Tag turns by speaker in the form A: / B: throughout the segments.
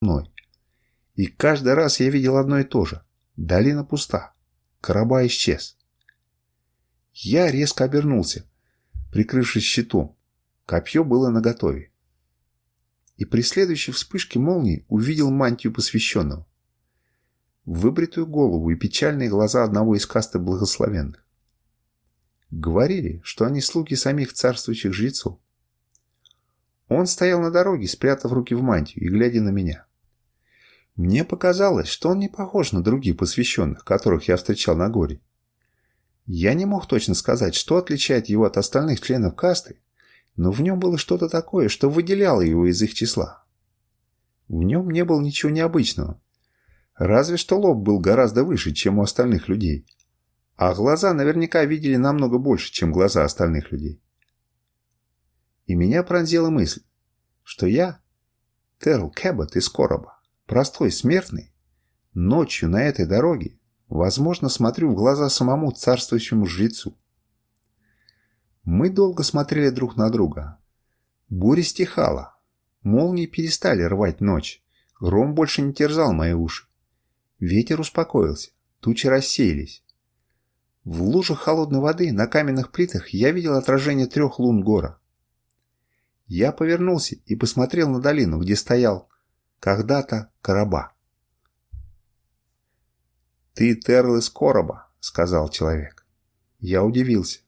A: мной. И каждый раз я видел одно и то же. Долина пуста. Короба исчез. Я резко обернулся, прикрывшись щитом. Копье было наготове. И при следующей вспышке молнии увидел мантию посвященного. Выбритую голову и печальные глаза одного из касты благословенных. Говорили, что они слуги самих царствующих жрецов. Он стоял на дороге, спрятав руки в мантию и глядя на меня. Мне показалось, что он не похож на других посвященных, которых я встречал на горе. Я не мог точно сказать, что отличает его от остальных членов касты, но в нем было что-то такое, что выделяло его из их числа. В нем не было ничего необычного. Разве что лоб был гораздо выше, чем у остальных людей. А глаза наверняка видели намного больше, чем глаза остальных людей. И меня пронзила мысль, что я, Терл Кэббот из Короба, простой смертный, ночью на этой дороге Возможно, смотрю в глаза самому царствующему жрецу. Мы долго смотрели друг на друга. Буря стихала. Молнии перестали рвать ночь. Гром больше не терзал мои уши. Ветер успокоился. Тучи рассеялись. В лужах холодной воды на каменных плитах я видел отражение трех лун гора. Я повернулся и посмотрел на долину, где стоял когда-то короба. «Ты Терл из короба», — сказал человек. Я удивился.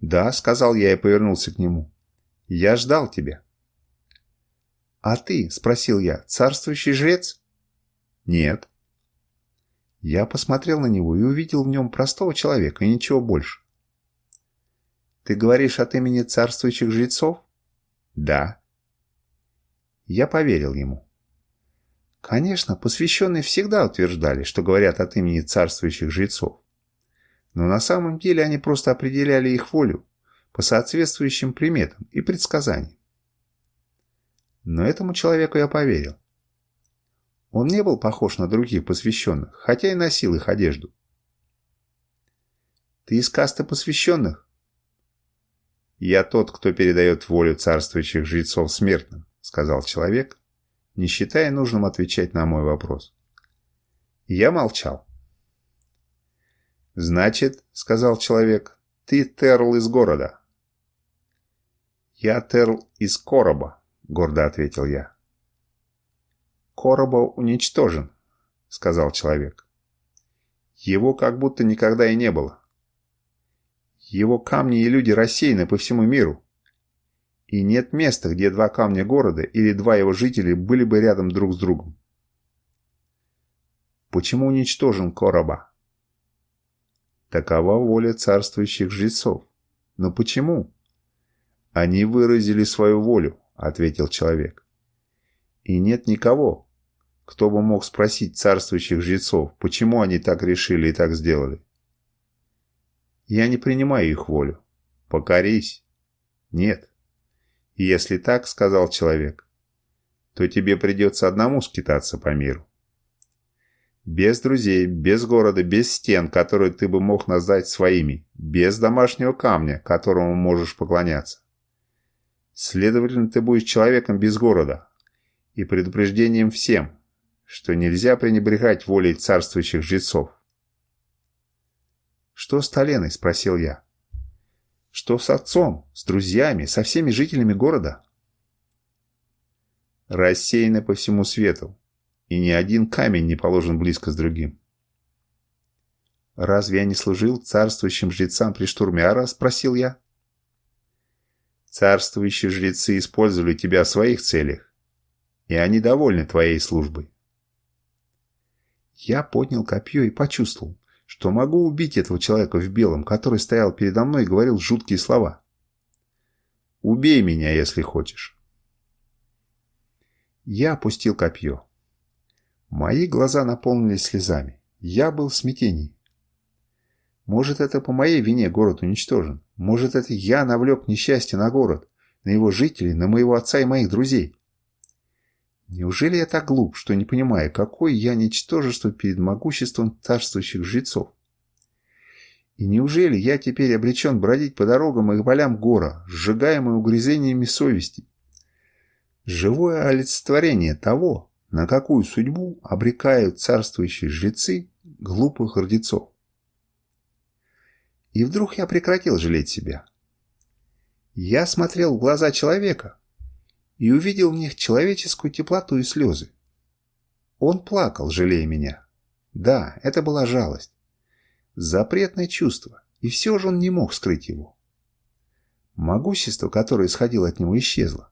A: «Да», — сказал я и повернулся к нему. «Я ждал тебя». «А ты?» — спросил я. «Царствующий жрец?» «Нет». Я посмотрел на него и увидел в нем простого человека и ничего больше. «Ты говоришь от имени царствующих жрецов?» «Да». Я поверил ему. Конечно, посвященные всегда утверждали, что говорят от имени царствующих жрецов. Но на самом деле они просто определяли их волю по соответствующим приметам и предсказаниям. Но этому человеку я поверил. Он не был похож на других посвященных, хотя и носил их одежду. «Ты из касты посвященных?» «Я тот, кто передает волю царствующих жрецов смертным», — сказал человек, не считая нужным отвечать на мой вопрос. Я молчал. «Значит, — сказал человек, — ты Терл из города». «Я Терл из Короба», — гордо ответил я. «Короба уничтожен», — сказал человек. «Его как будто никогда и не было. Его камни и люди рассеяны по всему миру, и нет места, где два камня города или два его жителя были бы рядом друг с другом. Почему уничтожен Короба? Такова воля царствующих жрецов. Но почему? Они выразили свою волю, ответил человек. И нет никого, кто бы мог спросить царствующих жрецов, почему они так решили и так сделали. Я не принимаю их волю. Покорись. Нет. «Если так, — сказал человек, — то тебе придется одному скитаться по миру. Без друзей, без города, без стен, которые ты бы мог назвать своими, без домашнего камня, которому можешь поклоняться. Следовательно, ты будешь человеком без города и предупреждением всем, что нельзя пренебрегать волей царствующих жрецов. «Что с Толеной?» – спросил я. Что с отцом, с друзьями, со всеми жителями города? Рассеяны по всему свету, и ни один камень не положен близко с другим. «Разве я не служил царствующим жрецам при штурме Ара?» – спросил я. «Царствующие жрецы использовали тебя в своих целях, и они довольны твоей службой». Я поднял копье и почувствовал, что могу убить этого человека в белом, который стоял передо мной и говорил жуткие слова. «Убей меня, если хочешь». Я опустил копье. Мои глаза наполнились слезами. Я был в смятении. Может, это по моей вине город уничтожен. Может, это я навлек несчастье на город, на его жителей, на моего отца и моих друзей. Неужели я так глуп, что не понимаю, какое я ничтожество перед могуществом царствующих жрецов? И неужели я теперь обречен бродить по дорогам и полям гора, сжигаемый угрызениями совести? Живое олицетворение того, на какую судьбу обрекают царствующие жрецы глупых гордецов. И вдруг я прекратил жалеть себя. Я смотрел в глаза человека и увидел в них человеческую теплоту и слезы. Он плакал, жалея меня. Да, это была жалость. Запретное чувство, и все же он не мог скрыть его. Могущество, которое исходило от него, исчезло.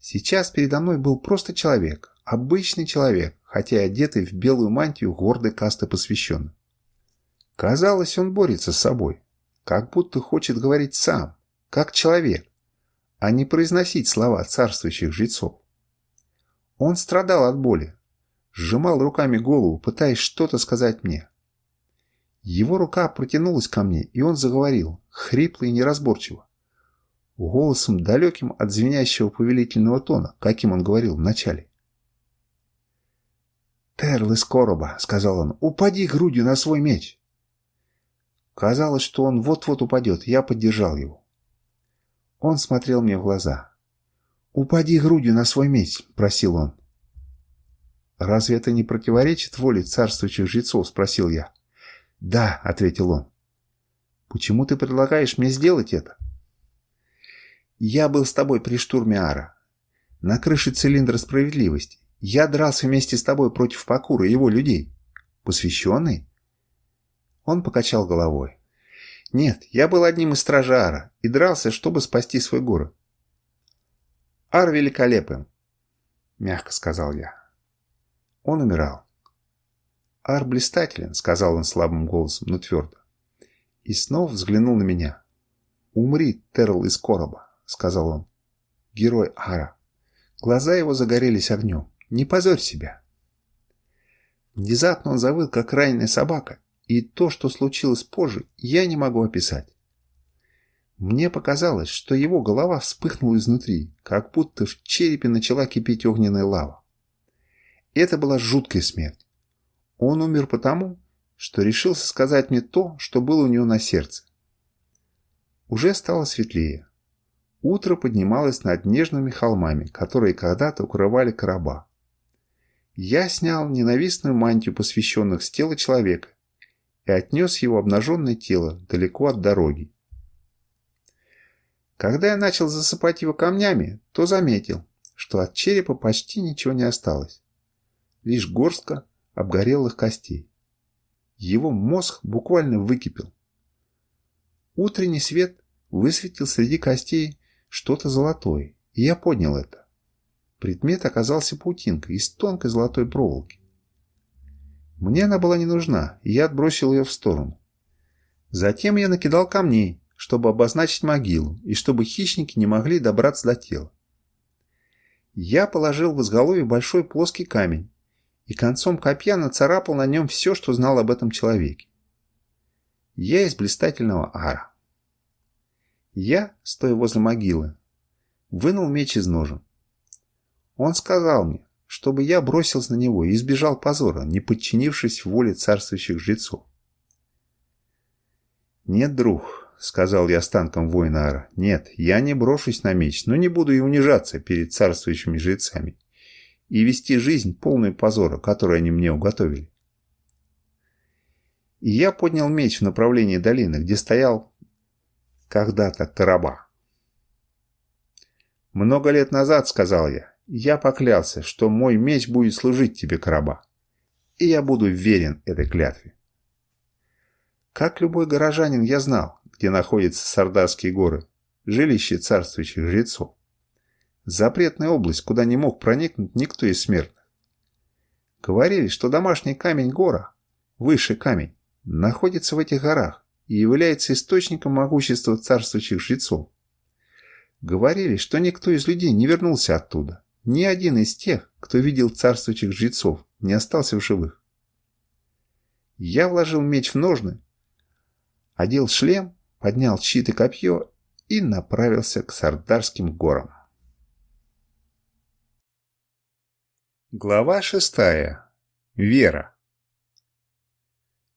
A: Сейчас передо мной был просто человек, обычный человек, хотя и одетый в белую мантию гордой касты посвященных. Казалось, он борется с собой, как будто хочет говорить сам, как человек, а не произносить слова царствующих жрецов. Он страдал от боли, сжимал руками голову, пытаясь что-то сказать мне. Его рука протянулась ко мне, и он заговорил, хрипло и неразборчиво, голосом далеким от звенящего повелительного тона, каким он говорил вначале. «Терл из короба», — сказал он, — «упади грудью на свой меч». Казалось, что он вот-вот упадет, я поддержал его. Он смотрел мне в глаза. «Упади грудью на свой меч», — просил он. «Разве это не противоречит воле царствующих жрецов?» — спросил я. «Да», — ответил он. «Почему ты предлагаешь мне сделать это?» «Я был с тобой при штурме Ара. На крыше цилиндра справедливости. Я дрался вместе с тобой против Пакура и его людей. Посвященный?» Он покачал головой. «Нет, я был одним из стражара и дрался, чтобы спасти свой город». «Ар великолепен», — мягко сказал я. Он умирал. «Ар блистателен», — сказал он слабым голосом, но твердо. И снова взглянул на меня. «Умри, Терл из короба», — сказал он. «Герой Ара». Глаза его загорелись огнем. «Не позорь себя». Внезапно он завыл, как раненая собака, и то, что случилось позже, я не могу описать. Мне показалось, что его голова вспыхнула изнутри, как будто в черепе начала кипеть огненная лава. Это была жуткая смерть. Он умер потому, что решился сказать мне то, что было у него на сердце. Уже стало светлее. Утро поднималось над нежными холмами, которые когда-то укрывали короба. Я снял ненавистную мантию посвященных с тела человека и отнес его обнаженное тело далеко от дороги. Когда я начал засыпать его камнями, то заметил, что от черепа почти ничего не осталось. Лишь горстка обгорелых костей. Его мозг буквально выкипел. Утренний свет высветил среди костей что-то золотое, и я поднял это. Предмет оказался паутинкой из тонкой золотой проволоки. Мне она была не нужна, и я отбросил ее в сторону. Затем я накидал камней, чтобы обозначить могилу, и чтобы хищники не могли добраться до тела. Я положил в изголовье большой плоский камень и концом копья нацарапал на нем все, что знал об этом человеке. Я из блистательного ара. Я, стоя возле могилы, вынул меч из ножен. Он сказал мне, чтобы я бросился на него и избежал позора, не подчинившись воле царствующих жрецов. «Нет, друг», — сказал я останкам воина Ара, — «нет, я не брошусь на меч, но не буду и унижаться перед царствующими жрецами и вести жизнь полную позора, которую они мне уготовили». И я поднял меч в направлении долины, где стоял когда-то короба. «Много лет назад, — сказал я, я поклялся, что мой меч будет служить тебе, короба. И я буду верен этой клятве. Как любой горожанин я знал, где находятся Сардарские горы, жилище царствующих жрецов. Запретная область, куда не мог проникнуть никто из смертных. Говорили, что домашний камень гора, высший камень, находится в этих горах и является источником могущества царствующих жрецов. Говорили, что никто из людей не вернулся оттуда, ни один из тех, кто видел царствующих жрецов, не остался в живых. Я вложил меч в ножны, одел шлем, поднял щит и копье и направился к Сардарским горам. Глава шестая. Вера.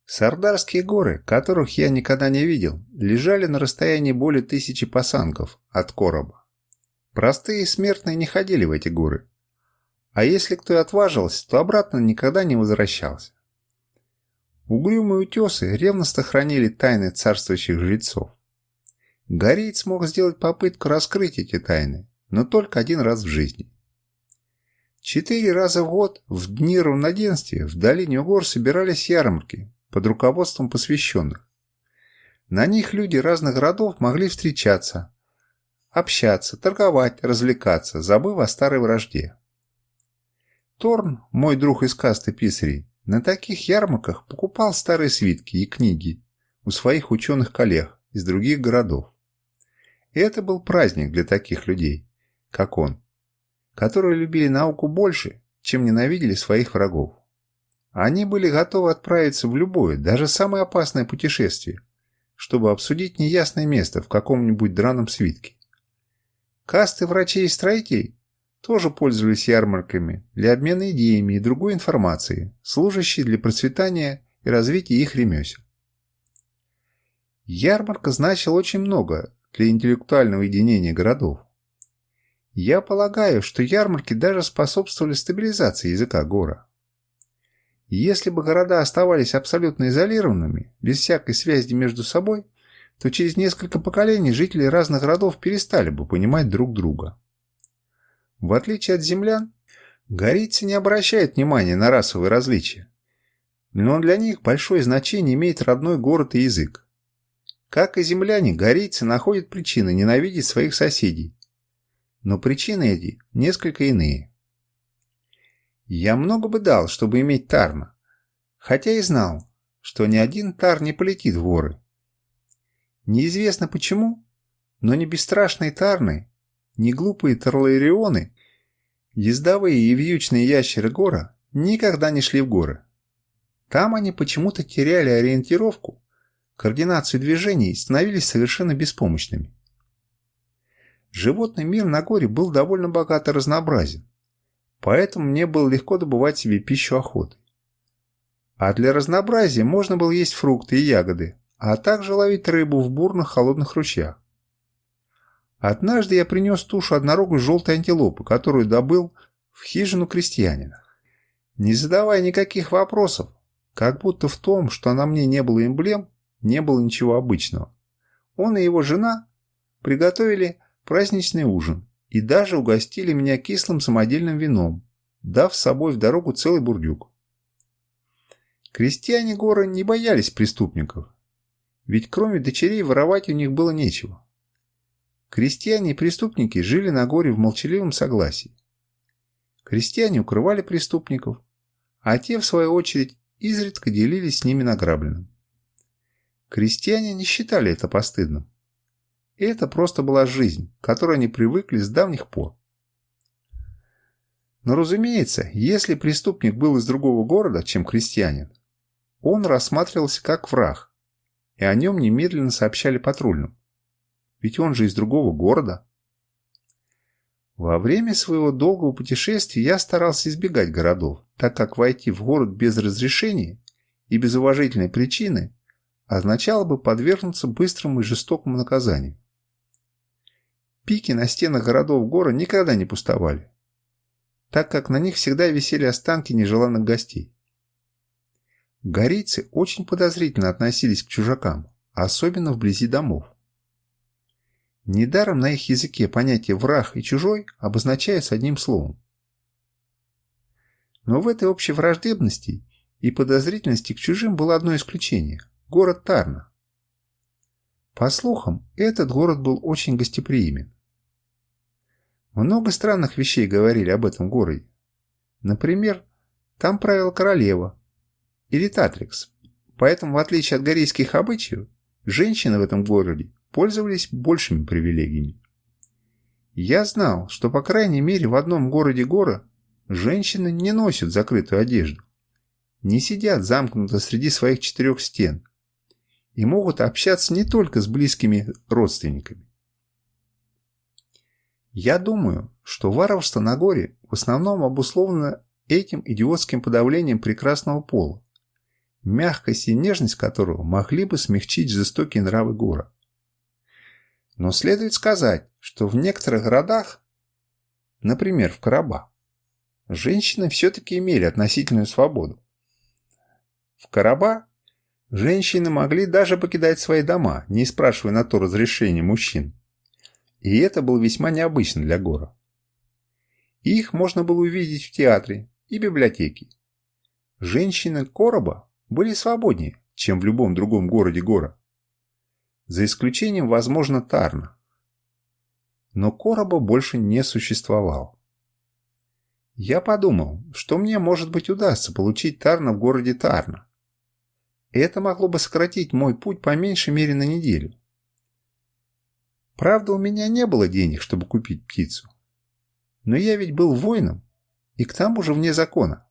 A: Сардарские горы, которых я никогда не видел, лежали на расстоянии более тысячи пасангов от короба. Простые смертные не ходили в эти горы. А если кто и отважился, то обратно никогда не возвращался. Угрюмые утесы ревностно хранили тайны царствующих жрецов. Гореец мог сделать попытку раскрыть эти тайны, но только один раз в жизни. Четыре раза в год в дни равноденствия в долине гор собирались ярмарки под руководством посвященных. На них люди разных городов могли встречаться, общаться, торговать, развлекаться, забыв о старой вражде. Торн, мой друг из касты писарей, на таких ярмарках покупал старые свитки и книги у своих ученых-коллег из других городов. И это был праздник для таких людей, как он которые любили науку больше, чем ненавидели своих врагов. Они были готовы отправиться в любое, даже самое опасное путешествие, чтобы обсудить неясное место в каком-нибудь драном свитке. Касты врачей и строителей тоже пользовались ярмарками для обмена идеями и другой информацией, служащей для процветания и развития их ремесел. Ярмарка значила очень много для интеллектуального единения городов. Я полагаю, что ярмарки даже способствовали стабилизации языка гора. Если бы города оставались абсолютно изолированными, без всякой связи между собой, то через несколько поколений жители разных городов перестали бы понимать друг друга. В отличие от землян, горийцы не обращают внимания на расовые различия, но для них большое значение имеет родной город и язык. Как и земляне, горийцы находят причины ненавидеть своих соседей, но причины эти несколько иные. Я много бы дал, чтобы иметь Тарна, хотя и знал, что ни один Тар не полетит в горы. Неизвестно почему, но ни бесстрашные Тарны, ни глупые Тарлаэрионы, ездовые и вьючные ящеры гора никогда не шли в горы. Там они почему-то теряли ориентировку, координацию движений становились совершенно беспомощными. Животный мир на горе был довольно богат и разнообразен, поэтому мне было легко добывать себе пищу охотой. А для разнообразия можно было есть фрукты и ягоды, а также ловить рыбу в бурных холодных ручьях. Однажды я принес тушу однорогой желтой антилопы, которую добыл в хижину крестьянина. Не задавая никаких вопросов, как будто в том, что на мне не было эмблем, не было ничего обычного. Он и его жена приготовили праздничный ужин и даже угостили меня кислым самодельным вином, дав с собой в дорогу целый бурдюк. Крестьяне гора не боялись преступников, ведь кроме дочерей воровать у них было нечего. Крестьяне и преступники жили на горе в молчаливом согласии. Крестьяне укрывали преступников, а те, в свою очередь, изредка делились с ними награбленным. Крестьяне не считали это постыдным. Это просто была жизнь, к которой они привыкли с давних пор. Но разумеется, если преступник был из другого города, чем крестьянин, он рассматривался как враг, и о нем немедленно сообщали патрульным. Ведь он же из другого города. Во время своего долгого путешествия я старался избегать городов, так как войти в город без разрешения и без уважительной причины означало бы подвергнуться быстрому и жестокому наказанию. Пики на стенах городов гора никогда не пустовали, так как на них всегда висели останки нежеланных гостей. Горейцы очень подозрительно относились к чужакам, особенно вблизи домов. Недаром на их языке понятие «враг» и «чужой» обозначаются одним словом. Но в этой общей враждебности и подозрительности к чужим было одно исключение – город Тарна. По слухам, этот город был очень гостеприимен. Много странных вещей говорили об этом городе. Например, там правила королева или Татрикс. Поэтому, в отличие от горейских обычаев, женщины в этом городе пользовались большими привилегиями. Я знал, что по крайней мере в одном городе гора женщины не носят закрытую одежду, не сидят замкнуто среди своих четырех стен и могут общаться не только с близкими родственниками. Я думаю, что варварство на горе в основном обусловлено этим идиотским подавлением прекрасного пола, мягкость и нежность которого могли бы смягчить жестокие нравы гора. Но следует сказать, что в некоторых городах, например, в Караба, женщины все-таки имели относительную свободу. В Караба женщины могли даже покидать свои дома, не спрашивая на то разрешения мужчин. И это было весьма необычно для Гора. Их можно было увидеть в театре и библиотеке. Женщины Короба были свободнее, чем в любом другом городе Гора. За исключением, возможно, Тарна. Но Короба больше не существовал. Я подумал, что мне, может быть, удастся получить Тарна в городе Тарна. Это могло бы сократить мой путь по меньшей мере на неделю. Правда, у меня не было денег, чтобы купить птицу. Но я ведь был воином, и к тому же вне закона.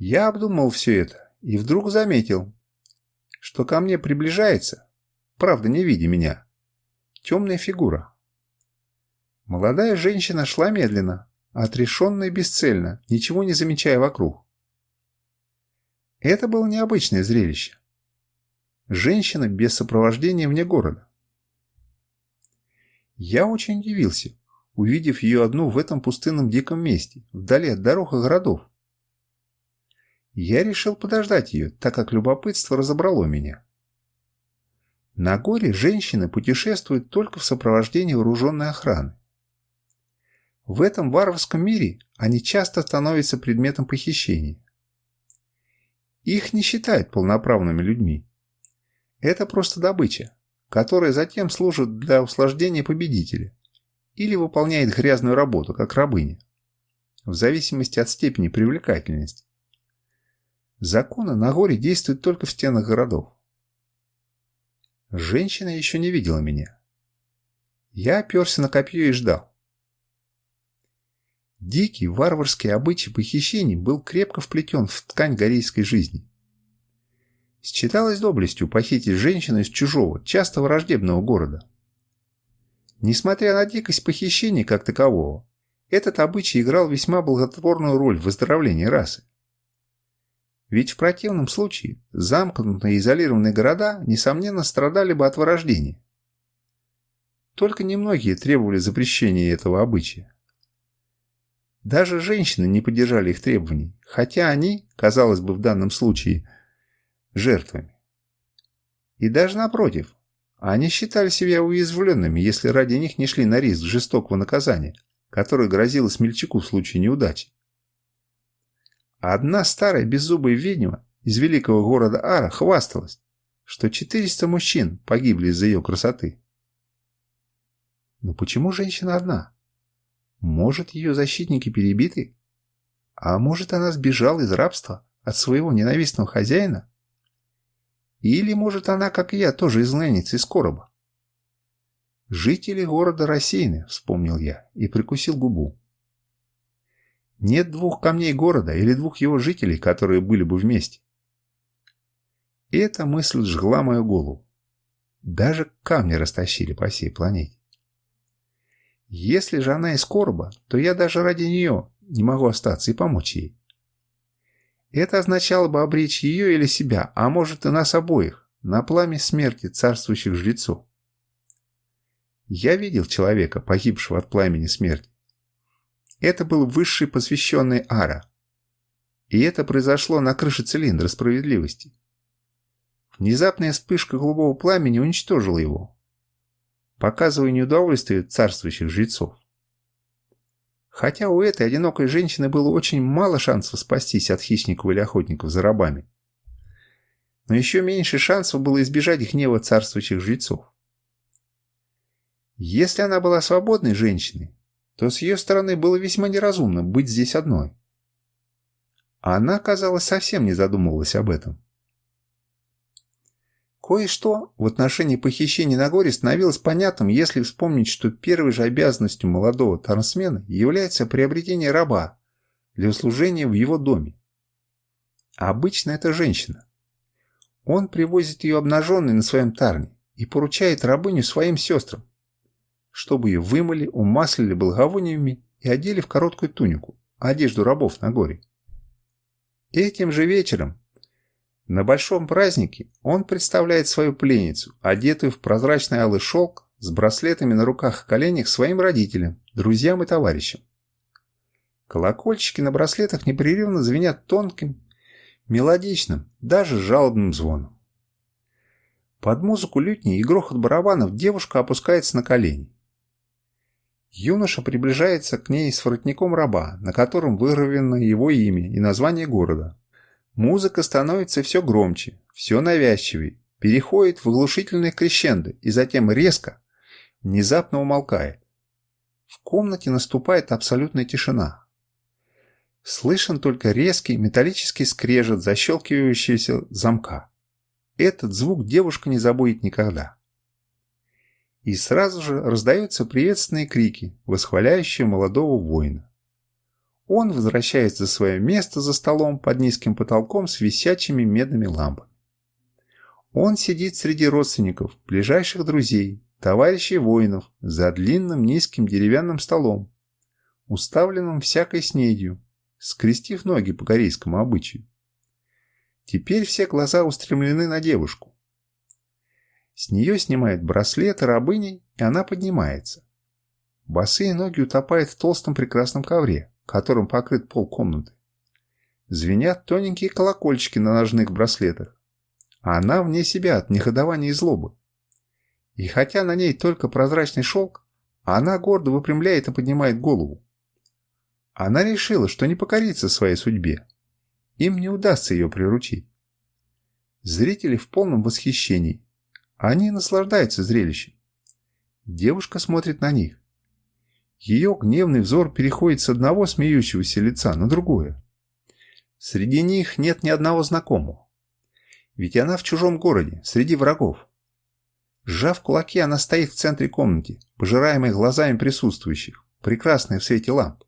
A: Я обдумал все это и вдруг заметил, что ко мне приближается, правда не видя меня, темная фигура. Молодая женщина шла медленно, отрешенно и бесцельно, ничего не замечая вокруг. Это было необычное зрелище. Женщина без сопровождения вне города. Я очень удивился, увидев ее одну в этом пустынном диком месте, вдали от дорог и городов. Я решил подождать ее, так как любопытство разобрало меня. На горе женщины путешествуют только в сопровождении вооруженной охраны. В этом варварском мире они часто становятся предметом похищения. Их не считают полноправными людьми. Это просто добыча, которая затем служит для услаждения победителя или выполняет грязную работу, как рабыня, в зависимости от степени привлекательности. Законы на горе действуют только в стенах городов. Женщина еще не видела меня. Я оперся на копье и ждал. Дикий варварский обычай похищений был крепко вплетен в ткань горейской жизни. Считалось доблестью похитить женщину из чужого, часто враждебного города. Несмотря на дикость похищения как такового, этот обычай играл весьма благотворную роль в выздоровлении расы. Ведь в противном случае замкнутые изолированные города, несомненно, страдали бы от вырождения. Только немногие требовали запрещения этого обычая. Даже женщины не поддержали их требований, хотя они, казалось бы в данном случае, жертвами. И даже напротив, они считали себя уязвленными, если ради них не шли на риск жестокого наказания, которое грозило смельчаку в случае неудачи. Одна старая беззубая ведьма из великого города Ара хвасталась, что 400 мужчин погибли из-за ее красоты. Но почему женщина одна? Может, ее защитники перебиты? А может, она сбежала из рабства от своего ненавистного хозяина? Или, может, она, как и я, тоже изгнанница из короба? «Жители города рассеяны», — вспомнил я и прикусил губу. Нет двух камней города или двух его жителей, которые были бы вместе. Эта мысль жгла мою голову. Даже камни растащили по всей планете. Если же она из короба, то я даже ради нее не могу остаться и помочь ей. Это означало бы обречь ее или себя, а может и нас обоих, на пламя смерти царствующих жрецов. Я видел человека, погибшего от пламени смерти. Это был высший посвященный Ара. И это произошло на крыше цилиндра справедливости. Внезапная вспышка голубого пламени уничтожила его, показывая неудовольствие царствующих жрецов. Хотя у этой одинокой женщины было очень мало шансов спастись от хищников или охотников за рабами. Но еще меньше шансов было избежать гнева царствующих жрецов. Если она была свободной женщиной, то с ее стороны было весьма неразумно быть здесь одной. А она, казалось, совсем не задумывалась об этом. Кое-что в отношении похищения на горе становилось понятным, если вспомнить, что первой же обязанностью молодого тарнсмена является приобретение раба для услужения в его доме. Обычно это женщина. Он привозит ее обнаженной на своем тарне и поручает рабыню своим сестрам, чтобы ее вымыли, умаслили благовониями и одели в короткую тунику, одежду рабов на горе. Этим же вечером на большом празднике он представляет свою пленницу, одетую в прозрачный алый шелк, с браслетами на руках и коленях своим родителям, друзьям и товарищам. Колокольчики на браслетах непрерывно звенят тонким, мелодичным, даже жалобным звоном. Под музыку лютни и грохот барабанов девушка опускается на колени. Юноша приближается к ней с воротником раба, на котором выгравировано его имя и название города. Музыка становится все громче, все навязчивее, переходит в оглушительные крещенды и затем резко, внезапно умолкает. В комнате наступает абсолютная тишина. Слышен только резкий металлический скрежет защелкивающегося замка. Этот звук девушка не забудет никогда. И сразу же раздаются приветственные крики, восхваляющие молодого воина. Он возвращается за свое место за столом под низким потолком с висячими медными лампами. Он сидит среди родственников, ближайших друзей, товарищей воинов, за длинным низким деревянным столом, уставленным всякой снедью, скрестив ноги по корейскому обычаю. Теперь все глаза устремлены на девушку. С нее снимает браслет рабыней, и она поднимается. Босые ноги утопают в толстом прекрасном ковре, которым покрыт пол комнаты. Звенят тоненькие колокольчики на ножных браслетах, а она вне себя от неходования и злобы. И хотя на ней только прозрачный шелк, она гордо выпрямляет и поднимает голову. Она решила, что не покорится своей судьбе, им не удастся ее приручить. Зрители в полном восхищении. Они наслаждаются зрелищем. Девушка смотрит на них. Ее гневный взор переходит с одного смеющегося лица на другое. Среди них нет ни одного знакомого. Ведь она в чужом городе, среди врагов. Сжав кулаки, она стоит в центре комнаты, пожираемой глазами присутствующих, прекрасной в свете ламп.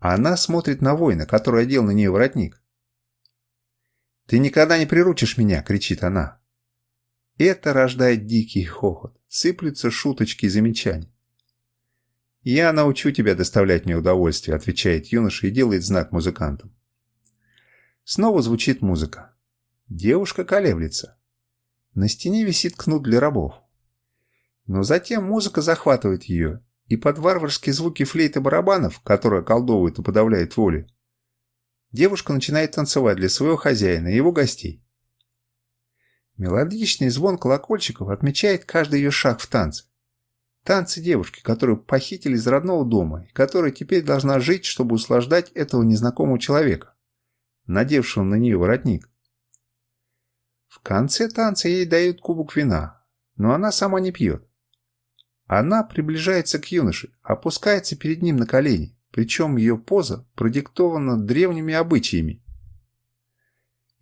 A: Она смотрит на воина, который одел на нее воротник. «Ты никогда не приручишь меня!» — кричит она. Это рождает дикий хохот, сыплются шуточки и замечания. «Я научу тебя доставлять мне удовольствие», — отвечает юноша и делает знак музыкантам. Снова звучит музыка. Девушка колеблется. На стене висит кнут для рабов. Но затем музыка захватывает ее, и под варварские звуки флейты барабанов, которые колдовывают и подавляют воли, девушка начинает танцевать для своего хозяина и его гостей. Мелодичный звон колокольчиков отмечает каждый ее шаг в танце. Танцы девушки, которую похитили из родного дома и которая теперь должна жить, чтобы услаждать этого незнакомого человека, надевшего на нее воротник. В конце танца ей дают кубок вина, но она сама не пьет. Она приближается к юноше, опускается перед ним на колени, причем ее поза продиктована древними обычаями.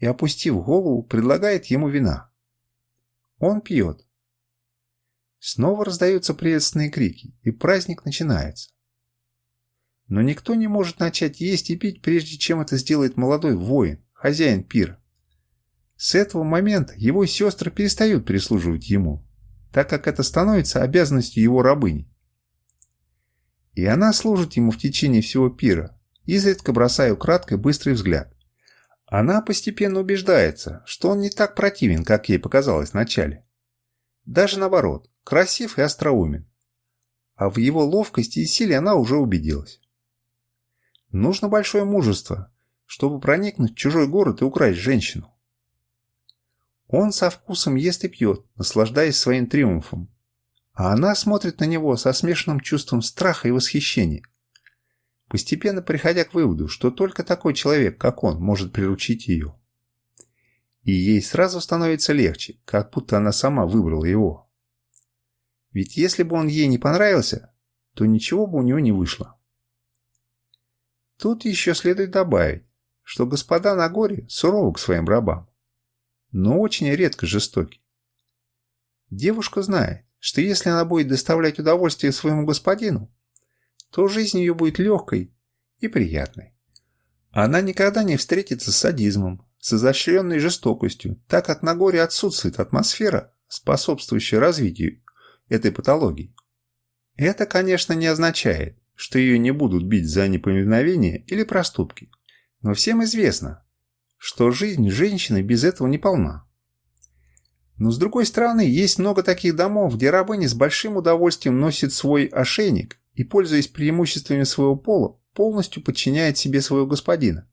A: И, опустив голову, предлагает ему вина. Он пьет. Снова раздаются приветственные крики, и праздник начинается. Но никто не может начать есть и пить, прежде чем это сделает молодой воин, хозяин пира. С этого момента его сестры перестают прислуживать ему, так как это становится обязанностью его рабыни. И она служит ему в течение всего пира, изредка бросая украдкой быстрый взгляд. Она постепенно убеждается, что он не так противен, как ей показалось вначале. Даже наоборот, красив и остроумен. А в его ловкости и силе она уже убедилась. Нужно большое мужество, чтобы проникнуть в чужой город и украсть женщину. Он со вкусом ест и пьет, наслаждаясь своим триумфом. А она смотрит на него со смешанным чувством страха и восхищения. Постепенно приходя к выводу, что только такой человек, как он, может приручить ее. И ей сразу становится легче, как будто она сама выбрала его. Ведь если бы он ей не понравился, то ничего бы у него не вышло. Тут еще следует добавить, что господа на горе суровы к своим рабам но очень редко жестокий. Девушка знает, что если она будет доставлять удовольствие своему господину, то жизнь ее будет легкой и приятной. Она никогда не встретится с садизмом, с изощренной жестокостью, так на горе отсутствует атмосфера, способствующая развитию этой патологии. Это, конечно, не означает, что ее не будут бить за неповиновение или проступки. Но всем известно, что жизнь женщины без этого не полна. Но с другой стороны, есть много таких домов, где рабыни с большим удовольствием носят свой ошейник и, пользуясь преимуществами своего пола, полностью подчиняет себе своего господина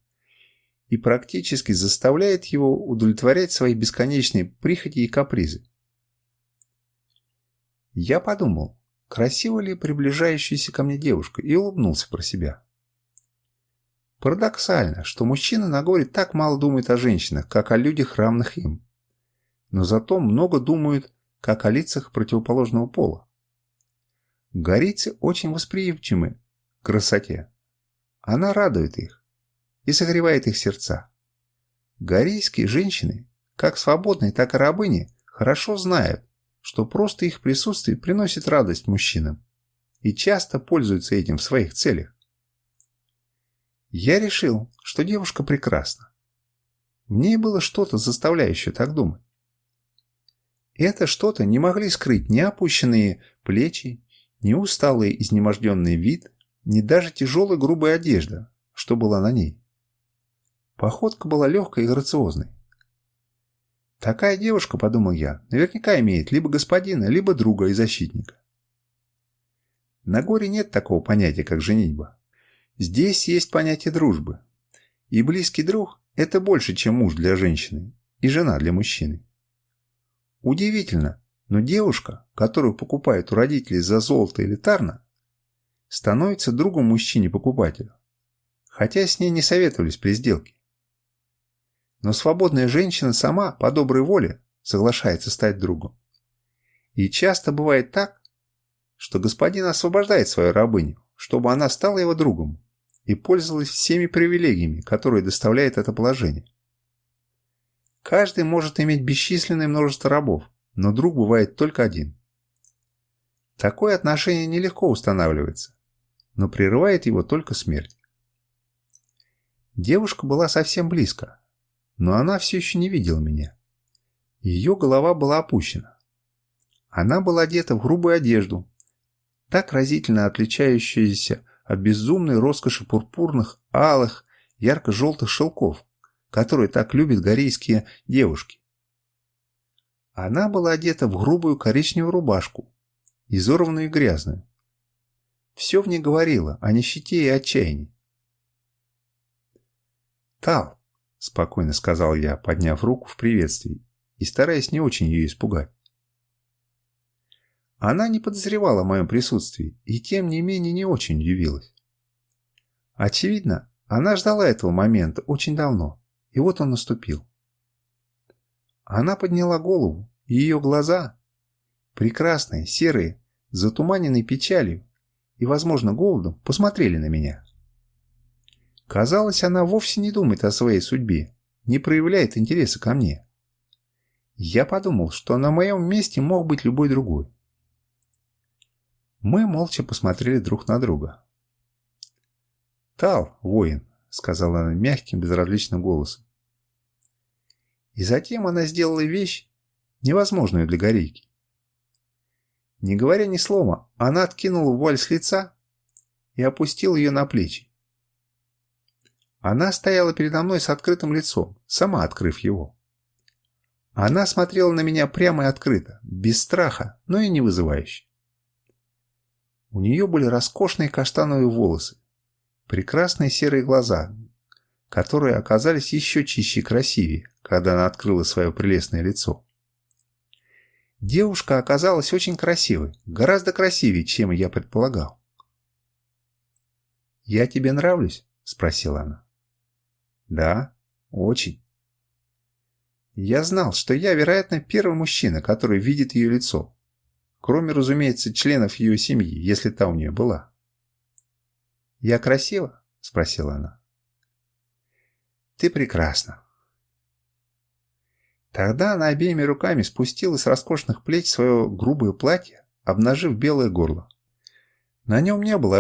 A: и практически заставляет его удовлетворять свои бесконечные прихоти и капризы. Я подумал, красива ли приближающаяся ко мне девушка, и улыбнулся про себя. Парадоксально, что мужчины на горе так мало думают о женщинах, как о людях, равных им. Но зато много думают, как о лицах противоположного пола. Горийцы очень восприимчивы к красоте. Она радует их и согревает их сердца. Горейские женщины, как свободные, так и рабыни, хорошо знают, что просто их присутствие приносит радость мужчинам и часто пользуются этим в своих целях. Я решил, что девушка прекрасна. В ней было что-то, заставляющее так думать. Это что-то не могли скрыть ни опущенные плечи, ни усталый изнеможденный вид, ни даже тяжелая грубая одежда, что была на ней. Походка была легкой и грациозной. Такая девушка, подумал я, наверняка имеет либо господина, либо друга и защитника. На горе нет такого понятия, как женитьба. Здесь есть понятие дружбы. И близкий друг – это больше, чем муж для женщины и жена для мужчины. Удивительно, но девушка, которую покупают у родителей за золото или тарна, становится другом мужчине-покупателю, хотя с ней не советовались при сделке. Но свободная женщина сама, по доброй воле, соглашается стать другом. И часто бывает так, что господин освобождает свою рабыню, чтобы она стала его другом и пользовалась всеми привилегиями, которые доставляет это положение. Каждый может иметь бесчисленное множество рабов, но друг бывает только один. Такое отношение нелегко устанавливается, но прерывает его только смерть. Девушка была совсем близко, но она все еще не видела меня. Ее голова была опущена. Она была одета в грубую одежду, так разительно отличающуюся от безумной роскоши пурпурных, алых, ярко-желтых шелков, которые так любят корейские девушки. Она была одета в грубую коричневую рубашку, изорванную и грязную. Все в ней говорило о нищете и отчаянии. «Тал, — спокойно сказал я, подняв руку в приветствии и стараясь не очень ее испугать. Она не подозревала о моем присутствии и тем не менее не очень удивилась. Очевидно, она ждала этого момента очень давно, и вот он наступил. Она подняла голову, и ее глаза, прекрасные, серые, затуманенные печалью и, возможно, голодом, посмотрели на меня. Казалось, она вовсе не думает о своей судьбе, не проявляет интереса ко мне. Я подумал, что на моем месте мог быть любой другой. Мы молча посмотрели друг на друга. «Тал, воин», — сказала она мягким, безразличным голосом. И затем она сделала вещь, невозможную для Горейки. Не говоря ни слова, она откинула вуаль с лица и опустила ее на плечи. Она стояла передо мной с открытым лицом, сама открыв его. Она смотрела на меня прямо и открыто, без страха, но и не вызывающе. У нее были роскошные каштановые волосы, прекрасные серые глаза, которые оказались еще чище и красивее, когда она открыла свое прелестное лицо. Девушка оказалась очень красивой, гораздо красивее, чем я предполагал. «Я тебе нравлюсь?» – спросила она. Да, очень. Я знал, что я, вероятно, первый мужчина, который видит ее лицо. Кроме, разумеется, членов ее семьи, если та у нее была. «Я красива?» – спросила она. «Ты прекрасна». Тогда она обеими руками спустила с роскошных плеч свое грубое платье, обнажив белое горло. На нем не было